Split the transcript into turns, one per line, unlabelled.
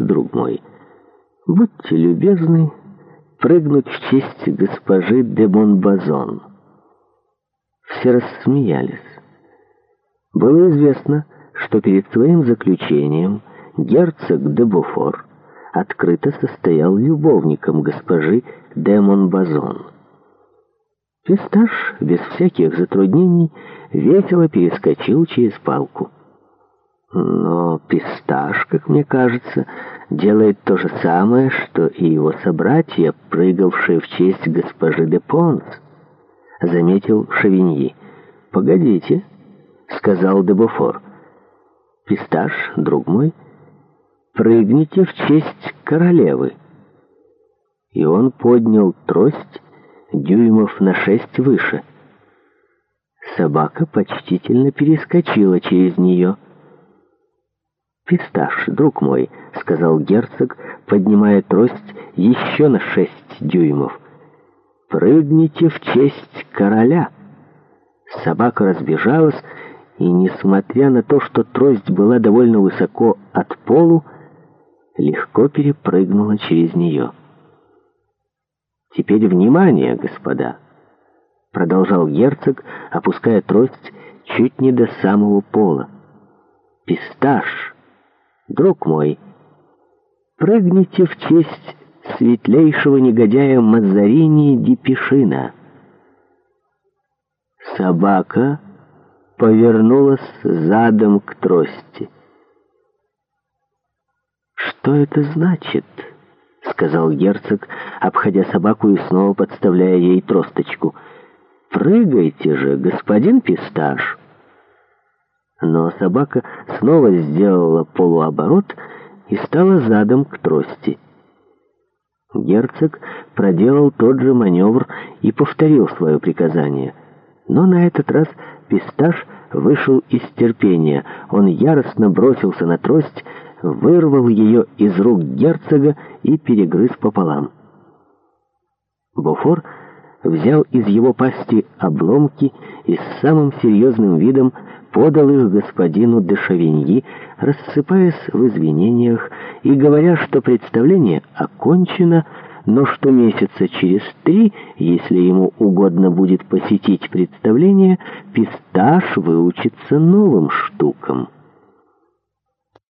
друг мой, будьте любезны прыгнуть в честь госпожи де Монбазон». Все рассмеялись. Было известно, что перед своим заключением герцог де Буфор открыто состоял любовником госпожи де Монбазон. Писташ без всяких затруднений весело перескочил через палку. Но Писташ, как мне кажется, делает то же самое, что и его собратья, прыгавшие в честь госпожи де Понс, — заметил Шавиньи. «Погодите», — сказал де Буфор. «Писташ, друг мой, прыгните в честь королевы». И он поднял трость дюймов на шесть выше. Собака почтительно перескочила через нее — «Фисташ, друг мой», — сказал герцог, поднимая трость еще на шесть дюймов. «Прыгните в честь короля». Собака разбежалась, и, несмотря на то, что трость была довольно высоко от полу, легко перепрыгнула через нее. «Теперь внимание, господа!» — продолжал герцог, опуская трость чуть не до самого пола. «Писташ!» друг мой, прыгните в честь светлейшего негодяя Мазарини Дипишина. Собака повернулась задом к трости. «Что это значит?» — сказал герцог, обходя собаку и снова подставляя ей тросточку. «Прыгайте же, господин Писташ!» Но собака снова сделала полуоборот и стала задом к трости. Герцог проделал тот же маневр и повторил свое приказание. Но на этот раз пистаж вышел из терпения. Он яростно бросился на трость, вырвал ее из рук герцога и перегрыз пополам. Буфор взял из его пасти обломки и с самым серьезным видом подал их господину де Шавиньи, рассыпаясь в извинениях и говоря, что представление окончено, но что месяца через три, если ему угодно будет посетить представление, Писташ выучится новым штукам.